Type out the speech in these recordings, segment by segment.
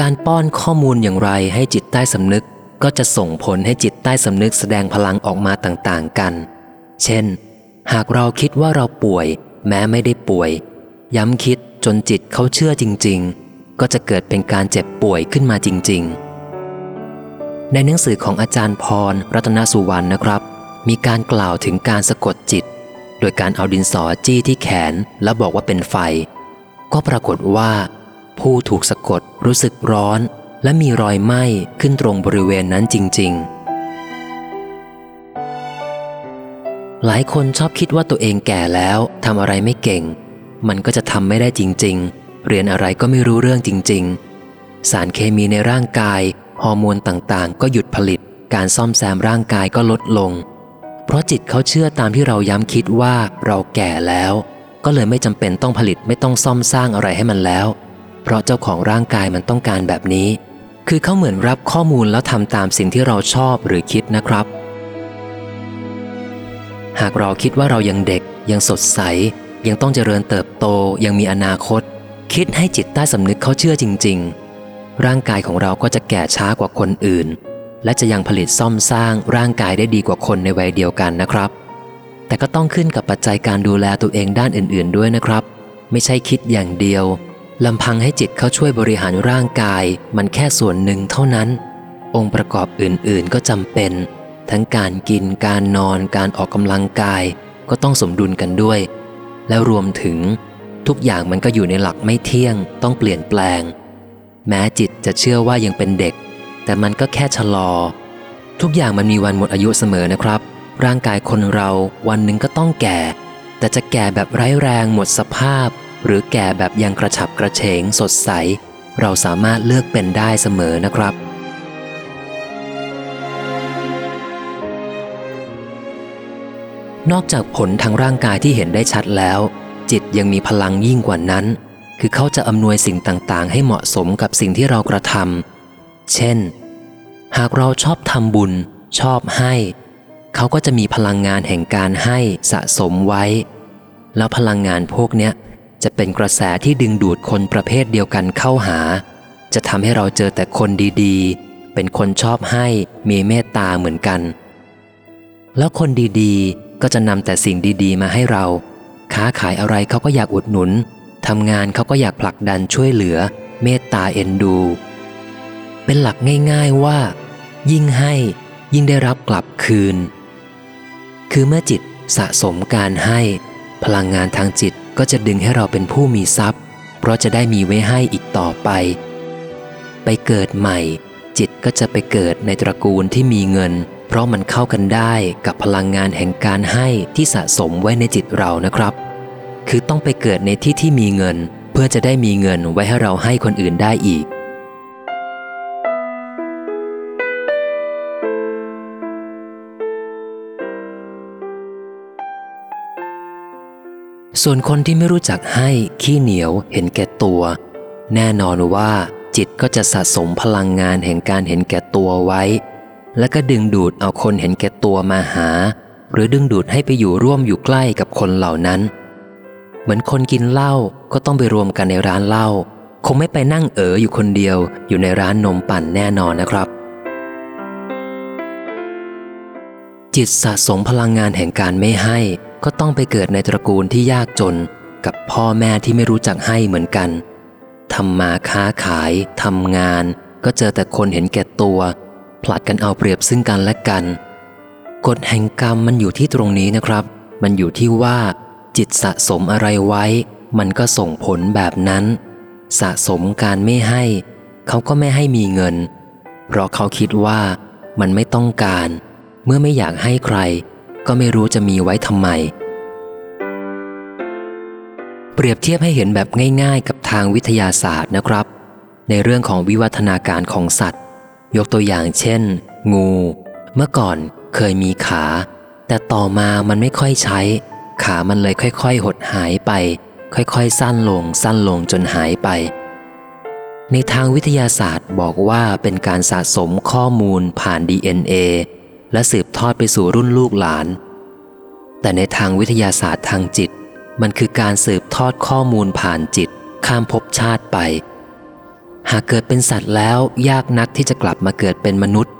การป้อนข้อมูลอย่างไรให้จิตใต้สำนึกก็จะส่งผลให้จิตใต้สำนึกแสดงพลังออกมาต่างๆกัน เช่น หากเราคิดว่าเราป่วย แม้ไม่ได้ป่วย ย้ำคิดจนจิตเขาเชื่อจริง ๆ ก็จะเกิดเป็นการเจ็บป่วยขึ้นมาจริง ๆ ในหนังสือของอาจารย์พร รัตนสุวรรณนะครับ มีการกล่าวถึงการสะกดจิต โดยการเอาดินสอจี้ที่แขนแล้วบอกว่าเป็นไฟ ก็ปรากฏว่า ผู้ถูกสะกดรู้สึกร้อน และมีรอยไหม้ขึ้นตรงบริเวณนั้นจริง ๆ หลายคนชอบคิดว่าตัวเองแก่แล้วทำอะไรไม่เก่ง มันก็จะทำไม่ได้จริง ๆ เรียนอะไรก็ไม่รู้เรื่องจริง ๆ สารเคมีในร่างกาย ฮอร์โมนต่างๆ ก็หยุดผลิต การซ่อมแซมร่างกายก็ลดลง เพราะจิตเขาเชื่อตามที่เราย้ำคิดว่าเราแก่แล้ว ก็เลยไม่จำเป็นต้องผลิตไม่ต้องซ่อมสร้างอะไรให้มันแล้ว เพราะเจ้าของร่างกายมันต้องการแบบนี้ คือเขาเหมือนรับข้อมูลแล้วทำตามสิ่งที่เราชอบหรือคิดนะครับ หากเราคิดว่าเรายังเด็ก ยังสดใส ยังต้องเจริญเติบโต ยังมีอนาคต คิดให้จิตใต้สำนึกเขาเชื่อจริง ๆ ร่างกายของเราก็จะแก่ช้ากว่าคนอื่น และจะยังผลิตซ่อมสร้างร่างกายได้ดีกว่าคนในวัยเดียวกันนะครับ แต่ก็ต้องขึ้นกับปัจจัยการดูแลตัวเองด้านอื่น ๆ ด้วยนะครับ ไม่ใช่คิดอย่างเดียว ลำพังให้จิตเขาช่วยบริหารร่างกาย มันแค่ส่วนหนึ่งเท่านั้น องค์ประกอบอื่นๆก็จำเป็น ทั้งการกินการนอนการออกกำลังกาย ก็ต้องสมดุลกันด้วย แล้วรวมถึง ทุกอย่างมันก็อยู่ในหลักไม่เที่ยง ต้องเปลี่ยนแปลง แม้จิตจะเชื่อว่ายังเป็นเด็ก แต่มันก็แค่ชะลอ ทุกอย่างมันมีวันหมดอายุเสมอนะครับ ร่างกายคนเราวันหนึ่งก็ต้องแก่ แต่จะแก่แบบไร้แรงหมดสภาพ หรือแก่แบบยังกระฉับกระเฉงสดใส เราสามารถเลือกเป็นได้เสมอนะครับ นอกจากผลทางร่างกายที่เห็นได้ชัดแล้ว จิตยังมีพลังยิ่งกว่านั้น คือเขาจะอำนวยสิ่งต่างๆ ให้เหมาะสมกับสิ่งที่เรากระทำเช่น หากเราชอบทำบุญ ชอบให้ เขาก็จะมีพลังงานแห่งการให้สะสมไว้ แล้วพลังงานพวกเนี้ย จะเป็นกระแสที่ดึงดูดคนประเภทเดียวกันเข้าหา จะทำให้เราเจอแต่คนดีๆ เป็นคนชอบให้มีเมตตาเหมือนกัน แล้วคนดีๆ ก็จะนำแต่สิ่งดีๆ มาให้เรา ค้าขายอะไรเขาก็อยากอุดหนุนทำงานเขาก็อยากผลักดันช่วยเหลือ เมตตาเอ็นดู เป็นหลักง่ายๆว่า ยิ่งให้ยิ่งได้รับกลับคืน คือเมื่อจิตสะสมการให้ พลังงานทางจิต ก็จะดึงให้เราเป็นผู้มีทรัพย์ เพราะจะได้มีไว้ให้อีกต่อไป ไปเกิดใหม่ จิตก็จะไปเกิดในตระกูลที่มีเงิน เพราะมันเข้ากันได้กับพลังงานแห่งการให้ที่สะสมไว้ในจิตเรานะครับ คือต้องไปเกิดในที่ที่มีเงิน เพื่อจะได้มีเงินไว้ให้เราให้คนอื่นได้อีก ส่วนคนที่ไม่รู้จักให้ขี้เหนียวเห็นแก่ตัว แน่นอนว่าจิตก็จะสะสมพลังงานแห่งการเห็นแก่ตัวไว้ แล้วก็ดึงดูดเอาคนเห็นแก่ตัวมาหา หรือดึงดูดให้ไปอยู่ร่วมอยู่ใกล้กับคนเหล่านั้น เหมือนคนกินเหล้าก็ต้องไปรวมกันในร้านเหล้าคงไม่ไปนั่งเอ๋ออยู่คนเดียวอยู่ในร้านนมปั่นแน่นอนนะครับ จิตสะสมพลังงานแห่งการไม่ให้ ก็ต้องไปเกิดในตระกูลที่ยากจน กับพ่อแม่ที่ไม่รู้จักให้เหมือนกันทำมาค้าขายทำงาน ก็เจอแต่คนเห็นแก่ตัว ผลัดกันเอาเปรียบซึ่งกันและกัน กฎแห่งกรรมมันอยู่ที่ตรงนี้นะครับ มันอยู่ที่ว่า จิตสะสมอะไรไว้ มันก็ส่งผลแบบนั้น สะสมการไม่ให้ เขาก็ไม่ให้มีเงิน เพราะเขาคิดว่ามันไม่ต้องการ เมื่อไม่อยากให้ใคร ก็ไม่รู้จะมีไว้ทำไม เปรียบเทียบให้เห็นแบบง่าย ๆ กับทางวิทยาศาสตร์นะครับ ในเรื่องของวิวัฒนาการของสัตว์ ยกตัวอย่างเช่น งู เมื่อก่อนเคยมีขา แต่ต่อมามันไม่ค่อยใช้ ขามันเลยค่อย ๆ หดหายไป ค่อยๆ สั้นลง สั้นลงจนหายไปในทางวิทยาศาสตร์บอกว่าเป็นการสะสมข้อมูลผ่าน DNA และสืบทอดไปสู่รุ่นลูกหลาน แต่ในทางวิทยาศาสตร์ทางจิต มันคือการสืบทอดข้อมูลผ่านจิต ข้ามภพชาติไป หากเกิดเป็นสัตว์แล้วยากนักที่จะกลับมาเกิดเป็นมนุษย์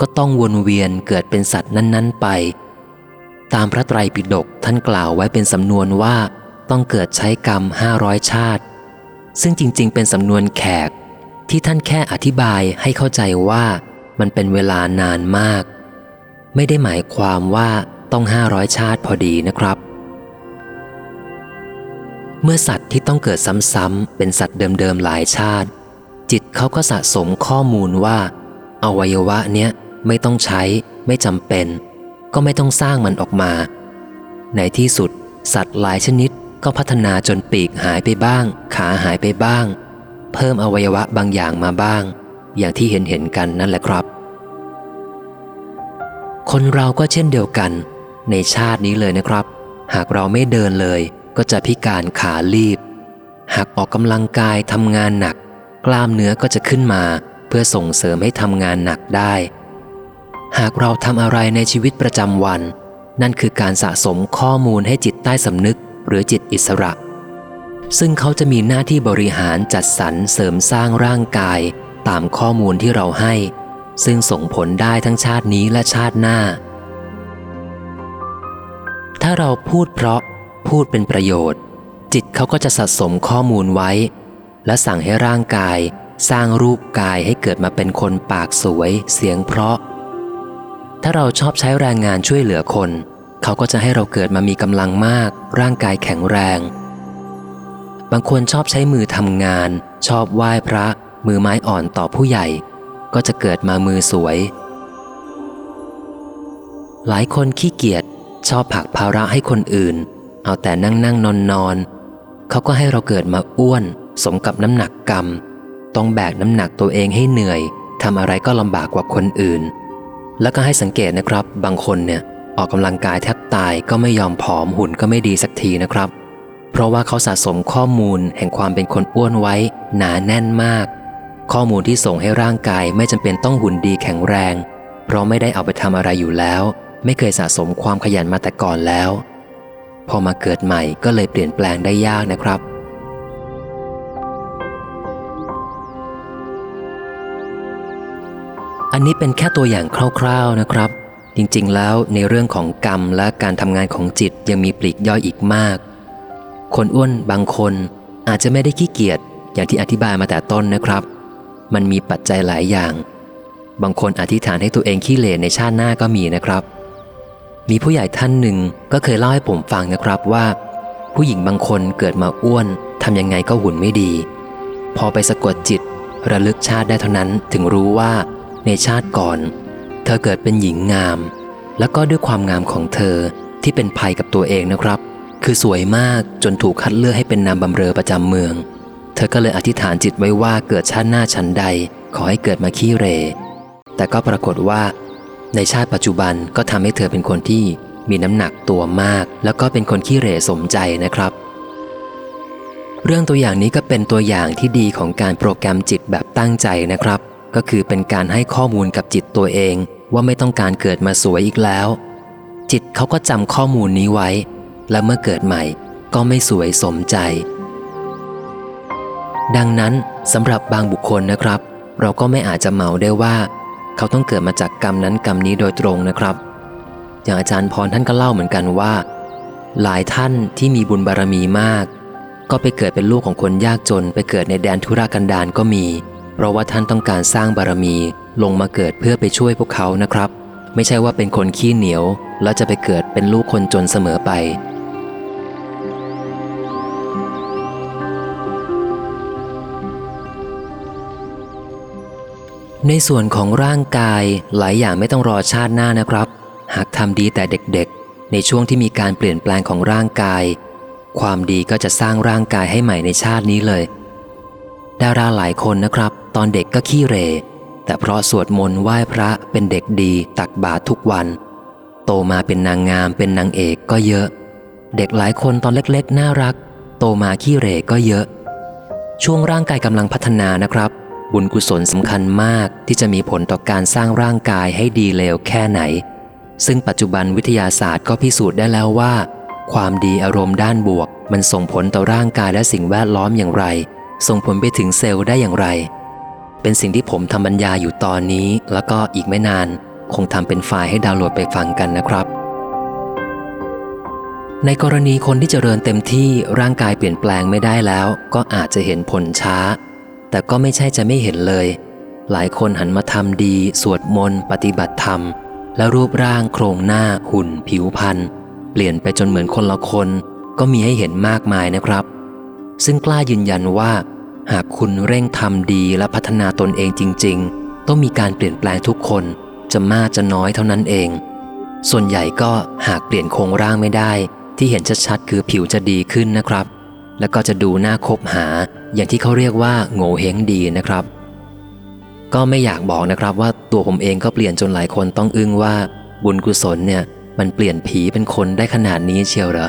ก็ต้องวนเวียนเกิดเป็นสัตว์นั้น ๆ ไป ตามพระไตรปิฎกท่านกล่าวไว้เป็นสำนวนว่าต้องเกิดใช้กรรมห้าร้อยชาติ ซึ่งจริง ๆ เป็นสำนวนแขกที่ท่านแค่อธิบายให้เข้าใจว่ามันเป็นเวลานานมาก ไม่ได้หมายความว่าต้องห้าร้อยชาติพอดีนะครับ เมื่อสัตว์ที่ต้องเกิดซ้ำๆเป็นสัตว์เดิมๆหลายชาติ จิตเขาก็สะสมข้อมูลว่า อวัยวะเนี้ยไม่ต้องใช้ ไม่จำเป็น ก็ไม่ต้องสร้างมันออกมา ในที่สุด สัตว์หลายชนิดก็พัฒนาจนปีกหายไปบ้าง ขาหายไปบ้าง เพิ่มอวัยวะบางอย่างมาบ้าง อย่างที่เห็นเห็นกันนั่นแหละครับ คนเราก็เช่นเดียวกัน ในชาตินี้เลยนะครับ หากเราไม่เดินเลย ก็จะพิการขาลีบ หากออกกำลังกายทำงานหนัก กล้ามเนื้อก็จะขึ้นมา เพื่อส่งเสริมให้ทำงานหนักได้ หากเราทำอะไรในชีวิตประจำวัน นั่นคือการสะสมข้อมูลให้จิตใต้สำนึก หรือจิตอิสระ ซึ่งเขาจะมีหน้าที่บริหารจัดสรรเสริมสร้างร่างกาย ตามข้อมูลที่เราให้ ซึ่งส่งผลได้ทั้งชาตินี้และชาติหน้า ถ้าเราพูดเพราะพูดเป็นประโยชน์ จิตเขาก็จะสะสมข้อมูลไว้ และสั่งให้ร่างกายสร้างรูปกายให้เกิดมาเป็นคนปากสวย เสียงเพราะ ถ้าเราชอบใช้แรงงานช่วยเหลือคน เขาก็จะให้เราเกิดมามีกำลังมาก ร่างกายแข็งแรง บางคนชอบใช้มือทำงาน ชอบไหว้พระ มือไม้อ่อนต่อผู้ใหญ่ ก็จะเกิดมามือสวย หลายคนขี้เกียจชอบผักภาระให้คนอื่น เอาแต่นั่งนั่งนอนนอนเขาก็ให้เราเกิดมาอ้วน สมกับน้ำหนักกรรม ต้องแบกน้ำหนักตัวเองให้เหนื่อยทำอะไรก็ลำบากกว่าคนอื่น แล้วก็ให้สังเกตนะครับ บางคนเนี่ยออกกำลังกายแทบตายก็ไม่ยอมผอมหุ่นก็ไม่ดีสักทีนะครับ เพราะว่าเขาสะสมข้อมูลแห่งความเป็นคนอ้วนไว้ หนาแน่นมาก ข้อมูลที่ส่งให้ร่างกายไม่จำเป็นต้องหุ่นดีแข็งแรง เพราะไม่ได้เอาไปทำอะไรอยู่แล้ว ไม่เคยสะสมความขยันมาแต่ก่อนแล้ว พอมาเกิดใหม่ก็เลยเปลี่ยนแปลงได้ยากนะครับอันนี้เป็นแค่ตัวอย่างคร่าว ๆนะครับ จริงๆ แล้วในเรื่องของกรรมและการทำงานของจิตยังมีปลีกย่อยอีกมาก คนอ้วนบางคนอาจจะไม่ได้ขี้เกียจอย่างที่อธิบายมาแต่ต้นนะครับ มันมีปัจจัยหลายอย่าง บางคนอธิษฐานให้ตัวเองขี้เหร่ในชาติหน้าก็มีนะครับ มีผู้ใหญ่ท่านหนึ่งก็เคยเล่าให้ผมฟังนะครับว่า ผู้หญิงบางคนเกิดมาอ้วนทำยังไงก็หุ่นไม่ดี พอไปสะกดจิต ระลึกชาติได้เท่านั้นถึงรู้ว่าในชาติก่อน เธอเกิดเป็นหญิงงาม แล้วก็ด้วยความงามของเธอที่เป็นภัยกับตัวเองนะครับ คือสวยมากจนถูกคัดเลือกให้เป็นนามบำเรอประจำเมือง เธอก็เลยอธิษฐานจิตไว้ว่าเกิดชาติหน้าชั้นใด ขอให้เกิดมาขี้เร แต่ก็ปรากฏว่า ในชาติปัจจุบันก็ทำให้เธอเป็นคนที่มีน้ำหนักตัวมาก แล้วก็เป็นคนขี้เรสมใจนะครับ เรื่องตัวอย่างนี้ก็เป็นตัวอย่างที่ดีของการโปรแกรมจิตแบบตั้งใจนะครับ ก็คือเป็นการให้ข้อมูลกับจิตตัวเอง ว่าไม่ต้องการเกิดมาสวยอีกแล้ว จิตเขาก็จำข้อมูลนี้ไว้ และเมื่อเกิดใหม่ ก็ไม่สวยสมใจ ดังนั้นสำหรับบางบุคคลนะครับ เราก็ไม่อาจจะเหมาได้ว่า เขาต้องเกิดมาจากกรรมนั้นกรรมนี้โดยตรงนะครับ อย่างอาจารย์พรท่านก็เล่าเหมือนกันว่า หลายท่านที่มีบุญบารมีมาก ก็ไปเกิดเป็นลูกของคนยากจน ไปเกิดในแดนธุรกันดารก็มี เพราะว่าท่านต้องการสร้างบารมีลงมาเกิดเพื่อไปช่วยพวกเขานะครับ ไม่ใช่ว่าเป็นคนขี้เหนียว แล้วจะไปเกิดเป็นลูกคนจนเสมอไป ในส่วนของร่างกายหลายอย่างไม่ต้องรอชาติหน้านะครับ หากทำดีแต่เด็กๆ ในช่วงที่มีการเปลี่ยนแปลงของร่างกาย ความดีก็จะสร้างร่างกายให้ใหม่ในชาตินี้เลย ดาราหลายคนนะครับ ตอนเด็กก็ขี้เร แต่เพราะสวดมนต์ไหว้พระเป็นเด็กดีตักบาตรทุกวัน โตมาเป็นนางงามเป็นนางเอกก็เยอะ เด็กหลายคนตอนเล็กๆ น่ารัก โตมาขี้เรก็เยอะ ช่วงร่างกายกำลังพัฒนานะครับ บุญกุศลสำคัญมากที่จะมีผลต่อการสร้างร่างกายให้ดีเลวแค่ไหน ซึ่งปัจจุบันวิทยาศาสตร์ก็พิสูจน์ได้แล้วว่า ความดีอารมณ์ด้านบวก มันส่งผลต่อร่างกายและสิ่งแวดล้อมอย่างไร ส่งผลไปถึงเซลล์ได้อย่างไร เป็นสิ่งที่ผมทำบรรยายอยู่ตอนนี้ แล้วก็อีกไม่นาน คงทำเป็นไฟล์ให้ดาวน์โหลดไปฟังกันนะครับ ในกรณีคนที่เจริญเต็มที่ร่างกายเปลี่ยนแปลงไม่ได้แล้ว ก็อาจจะเห็นผลช้า แต่ก็ไม่ใช่จะไม่เห็นเลย หลายคนหันมาทำดี สวดมนต์ ปฏิบัติธรรม และรูปร่างโครงหน้าหุ่น ผิวพรรณเปลี่ยนไปจนเหมือนคนละคน ก็มีให้เห็นมากมายนะครับ ซึ่งกล้ายืนยันว่า หากคุณเร่งทำดีและพัฒนาตนเองจริง ๆ ต้องมีการเปลี่ยนแปลงทุกคน จะมากจะน้อยเท่านั้นเอง ส่วนใหญ่ก็หากเปลี่ยนโครงร่างไม่ได้ ที่เห็นชัดๆคือผิวจะดีขึ้นนะครับ แล้วก็จะดูน่าคบหา อย่างที่เขาเรียกว่าโง่เฮงดีนะครับ ก็ไม่อยากบอกนะครับว่าตัวผมเองก็เปลี่ยนจนหลายคนต้องอึ้งว่า บุญกุศลเนี่ยมันเปลี่ยนผีเป็นคนได้ขนาดนี้เชียวเหรอ